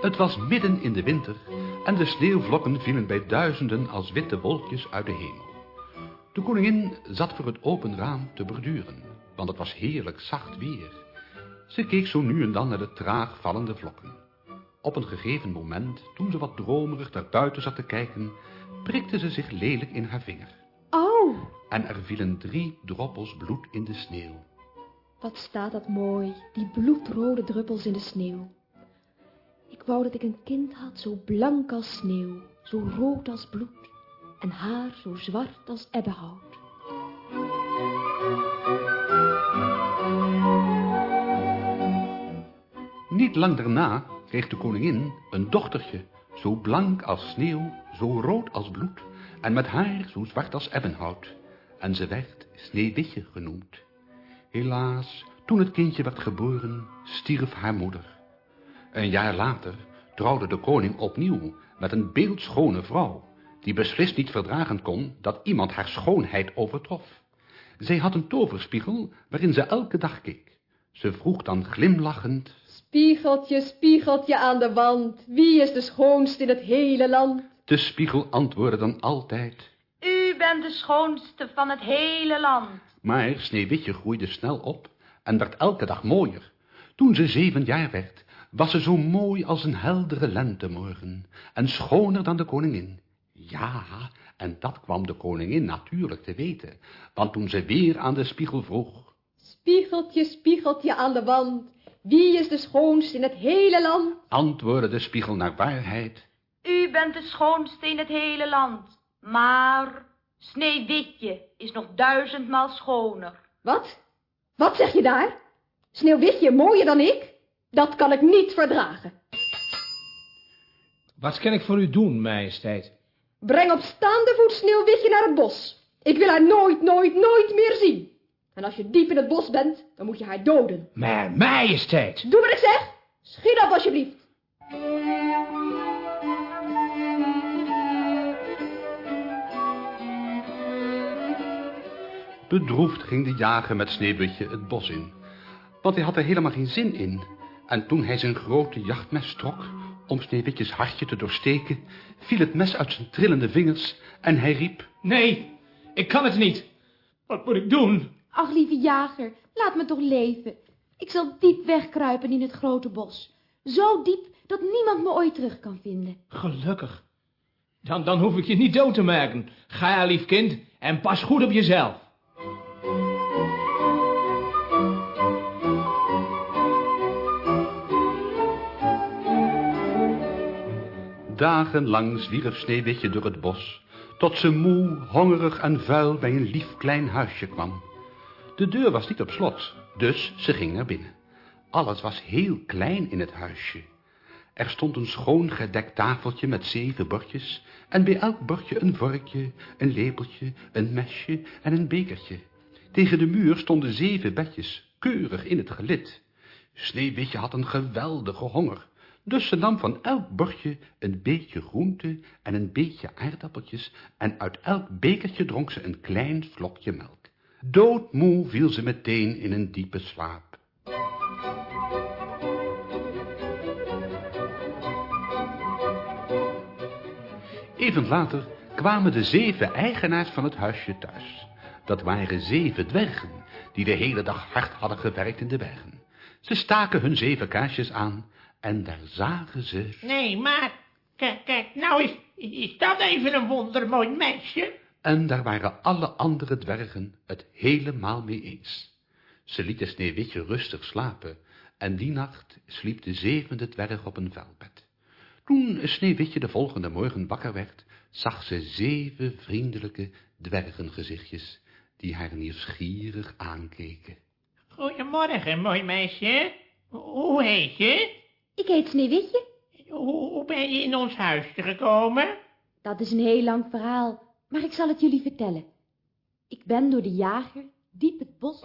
Het was midden in de winter en de sneeuwvlokken vielen bij duizenden als witte wolkjes uit de hemel. De koningin zat voor het open raam te borduren, want het was heerlijk zacht weer. Ze keek zo nu en dan naar de traag vallende vlokken. Op een gegeven moment, toen ze wat dromerig naar buiten zat te kijken, prikte ze zich lelijk in haar vinger. Oh, En er vielen drie droppels bloed in de sneeuw. wat staat dat mooi, die bloedrode druppels in de sneeuw. Ik wou dat ik een kind had, zo blank als sneeuw, zo rood als bloed, en haar zo zwart als ebbenhout. Niet lang daarna kreeg de koningin een dochtertje, zo blank als sneeuw, zo rood als bloed, en met haar zo zwart als ebbenhout. En ze werd Sneeuwwitje genoemd. Helaas, toen het kindje werd geboren, stierf haar moeder. Een jaar later trouwde de koning opnieuw met een beeldschone vrouw, die beslist niet verdragen kon dat iemand haar schoonheid overtrof. Zij had een toverspiegel waarin ze elke dag keek. Ze vroeg dan glimlachend, Spiegeltje, spiegeltje aan de wand, wie is de schoonste in het hele land? de spiegel antwoordde dan altijd, U bent de schoonste van het hele land. maar Sneeuwwitje groeide snel op en werd elke dag mooier. Toen ze zeven jaar werd, was ze zo mooi als een heldere lentemorgen en schoner dan de koningin. Ja, en dat kwam de koningin natuurlijk te weten, want toen ze weer aan de spiegel vroeg, Spiegeltje, spiegeltje aan de wand, wie is de schoonste in het hele land? antwoordde de spiegel naar waarheid, U bent de schoonste in het hele land. Maar Sneeuwwitje is nog duizendmaal schoner. Wat? Wat zeg je daar? Sneeuwwitje mooier dan ik? Dat kan ik niet verdragen. Wat kan ik voor u doen, majesteit? Breng op staande voet Sneeuwwitje naar het bos. Ik wil haar nooit, nooit, nooit meer zien. En als je diep in het bos bent, dan moet je haar doden. Maar majesteit! Doe wat ik zeg. Schiet op alsjeblieft. Bedroefd ging de jager met Sneeuwwitje het bos in, want hij had er helemaal geen zin in. En toen hij zijn grote jachtmes trok om Sneeuwwitjes hartje te doorsteken, viel het mes uit zijn trillende vingers en hij riep, Nee, ik kan het niet. Wat moet ik doen? Ach, lieve jager, laat me toch leven. Ik zal diep wegkruipen in het grote bos. Zo diep dat niemand me ooit terug kan vinden. Gelukkig. Dan, dan hoef ik je niet dood te maken. Ga, lief kind, en pas goed op jezelf. Dagenlang zwierf Sneeuwwitje door het bos, tot ze moe, hongerig en vuil bij een lief klein huisje kwam. De deur was niet op slot, dus ze ging naar binnen. Alles was heel klein in het huisje. Er stond een schoon gedekt tafeltje met zeven bordjes, en bij elk bordje een vorkje, een lepeltje, een mesje en een bekertje. Tegen de muur stonden zeven bedjes, keurig in het gelid. Sneeuwwitje had een geweldige honger, dus ze nam van elk bordje een beetje groente en een beetje aardappeltjes, en uit elk bekertje dronk ze een klein vlokje melk. Doodmoe viel ze meteen in een diepe slaap. Even later kwamen de zeven eigenaars van het huisje thuis. Dat waren zeven dwergen, die de hele dag hard hadden gewerkt in de bergen. Ze staken hun zeven kaarsjes aan en daar zagen ze... Nee, maar kijk, kijk, nou is, is dat even een wondermooi meisje. En daar waren alle andere dwergen het helemaal mee eens. Ze lieten Sneeuwwitje rustig slapen en die nacht sliep de zevende dwerg op een vuilbed. Toen Sneeuwwitje de volgende morgen wakker werd, zag ze zeven vriendelijke dwergengezichtjes die haar nieuwsgierig aankeken. Goedemorgen, mooi meisje. Hoe heet je? Ik heet Sneeuwwitje. Hoe, hoe ben je in ons huis gekomen? Dat is een heel lang verhaal, maar ik zal het jullie vertellen. Ik ben door de jager diep het bos...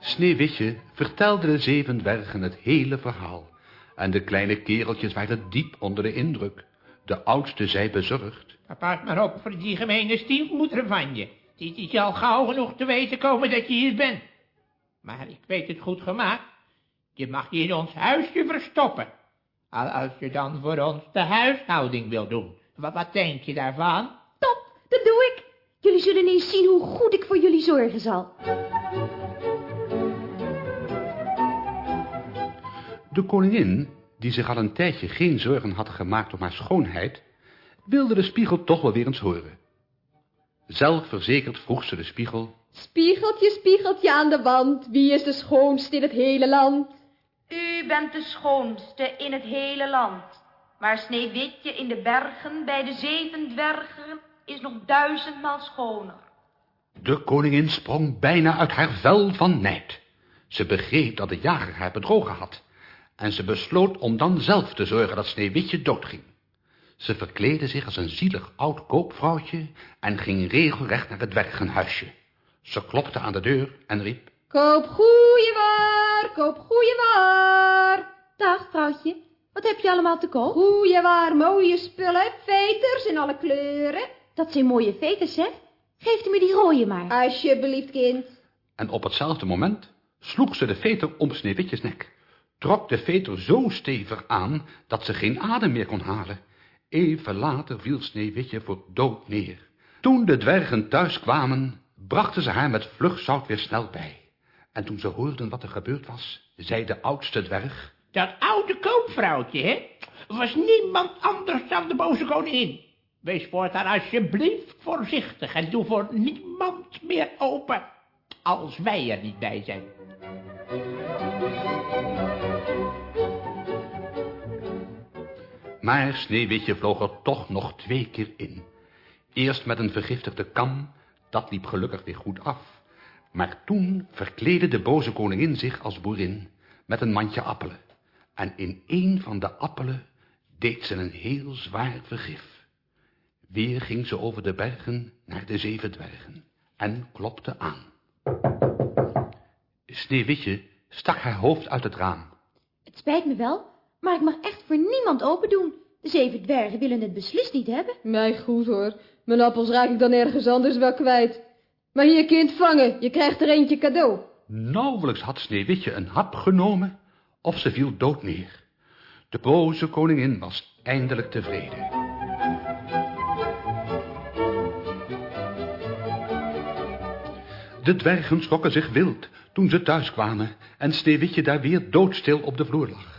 Sneeuwwitje vertelde de zeven dwergen het hele verhaal. En de kleine kereltjes waren diep onder de indruk. De oudste zei bezorgd. Pas maar op voor die gemene stiefmoeder van je. Die, die zal gauw genoeg te weten komen dat je hier bent. Maar ik weet het goed gemaakt. Je mag je in ons huisje verstoppen. Al als je dan voor ons de huishouding wil doen. Wat, wat denk je daarvan? Top, dat doe ik. Jullie zullen eens zien hoe goed ik voor jullie zorgen zal. De koningin, die zich al een tijdje geen zorgen had gemaakt om haar schoonheid, wilde de spiegel toch wel weer eens horen. Zelfverzekerd vroeg ze de spiegel, Spiegeltje, spiegeltje aan de wand, wie is de schoonste in het hele land? U bent de schoonste in het hele land. Maar Sneeuwwitje in de bergen bij de zeven dwergen is nog duizendmaal schoner. De koningin sprong bijna uit haar vel van nijd. Ze begreep dat de jager haar bedrogen had. En ze besloot om dan zelf te zorgen dat Sneeuwwitje doodging. Ze verkleedde zich als een zielig oud koopvrouwtje en ging regelrecht naar het dwergenhuisje. Ze klopte aan de deur en riep, Koop goeie waar, koop goeie waar. Dag, vrouwtje. Wat heb je allemaal te koop? Goeie waar, mooie spullen, veters in alle kleuren. Dat zijn mooie veters, hè? Geef u me die rode maar. Alsjeblieft, kind. En op hetzelfde moment sloeg ze de veter om Sneeuwwitjes nek, trok de veter zo stevig aan dat ze geen adem meer kon halen. Even later viel Sneeuwwitje voor dood neer. Toen de dwergen thuis kwamen, brachten ze haar met vlug zout weer snel bij. En toen ze hoorden wat er gebeurd was, zei de oudste dwerg, Dat oude koopvrouwtje, hè? Was niemand anders dan de boze koningin. Wees voortaan alsjeblieft voorzichtig en doe voor niemand meer open. Als wij er niet bij zijn. Maar Sneeuwwitje vloog er toch nog twee keer in. Eerst met een vergiftigde kam, dat liep gelukkig weer goed af. Maar toen verkleedde de boze koningin zich als boerin met een mandje appelen. En in een van de appelen deed ze een heel zwaar vergif. Weer ging ze over de bergen naar de zeven dwergen en klopte aan. Sneeuwwitje stak haar hoofd uit het raam. Het spijt me wel, maar ik mag echt voor niemand open doen. De zeven dwergen willen het beslist niet hebben. Mij goed hoor, mijn appels raak ik dan ergens anders wel kwijt. Maar hier kind vangen, je krijgt er eentje cadeau. Nauwelijks had Sneeuwwitje een hap genomen, of ze viel dood neer. De boze koningin was eindelijk tevreden. De dwergen schrokken zich wild toen ze thuis kwamen en Sneeuwwitje daar weer doodstil op de vloer lag.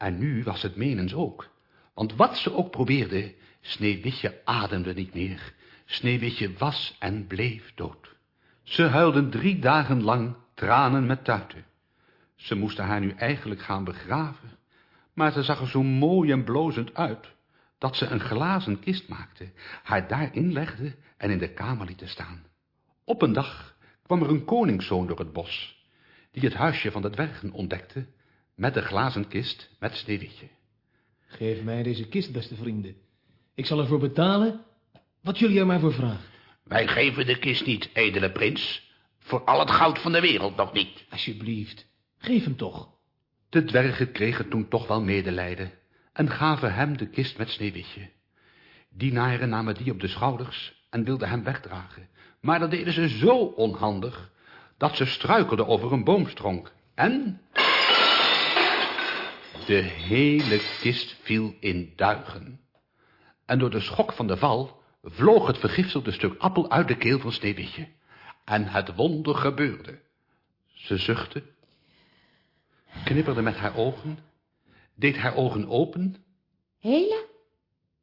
En nu was het menens ook, want wat ze ook probeerde, Sneeuwwitje ademde niet meer. Sneeuwwitje was en bleef dood. Ze huilden drie dagen lang tranen met tuiten. Ze moesten haar nu eigenlijk gaan begraven, maar ze zag er zo mooi en blozend uit, dat ze een glazen kist maakte, haar daarin legde en in de kamer lieten staan. Op een dag kwam er een koningszoon door het bos, die het huisje van de dwergen ontdekte, met de glazen kist met Sneeuwwitje. Geef mij deze kist, beste vrienden. Ik zal ervoor betalen wat jullie er maar voor vragen. Wij geven de kist niet, edele prins. Voor al het goud van de wereld nog niet. Alsjeblieft, geef hem toch. De dwergen kregen toen toch wel medelijden en gaven hem de kist met Sneeuwwitje. Dienaren namen die op de schouders en wilden hem wegdragen, maar dat deden ze zo onhandig, dat ze struikelden over een boomstronk en... De hele kist viel in duigen. En door de schok van de val vloog het vergiftigde stuk appel uit de keel van Sneeuwwitje. En het wonder gebeurde. Ze zuchtte, knipperde met haar ogen, deed haar ogen open Hela,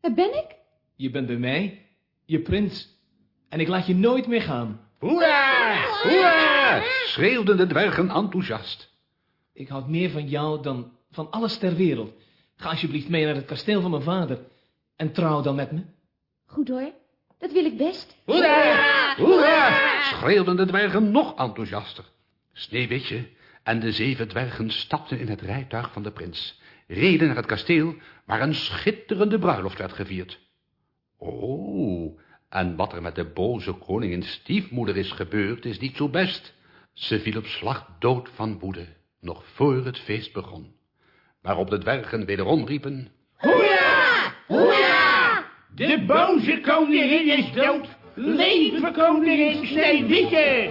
waar ben ik? Je bent bij mij, je prins. En ik laat je nooit meer gaan. Hoera! Hoera! schreeuwden de dwergen enthousiast. Ik houd meer van jou dan van alles ter wereld. Ga alsjeblieft mee naar het kasteel van mijn vader. En trouw dan met me. Goed hoor, dat wil ik best. Hoera! Hoera! schreeuwden de dwergen nog enthousiaster. Sneeuwwitje en de zeven dwergen stapten in het rijtuig van de prins, reden naar het kasteel waar een schitterende bruiloft werd gevierd. Oh, en wat er met de boze koningin stiefmoeder is gebeurd, is niet zo best. Ze viel op slag dood van woede, nog voor het feest begon. Waarop de dwergen wederom riepen... Hoera! Hoera! De boze koningin is dood. Leven koningin Sneeuwwitje!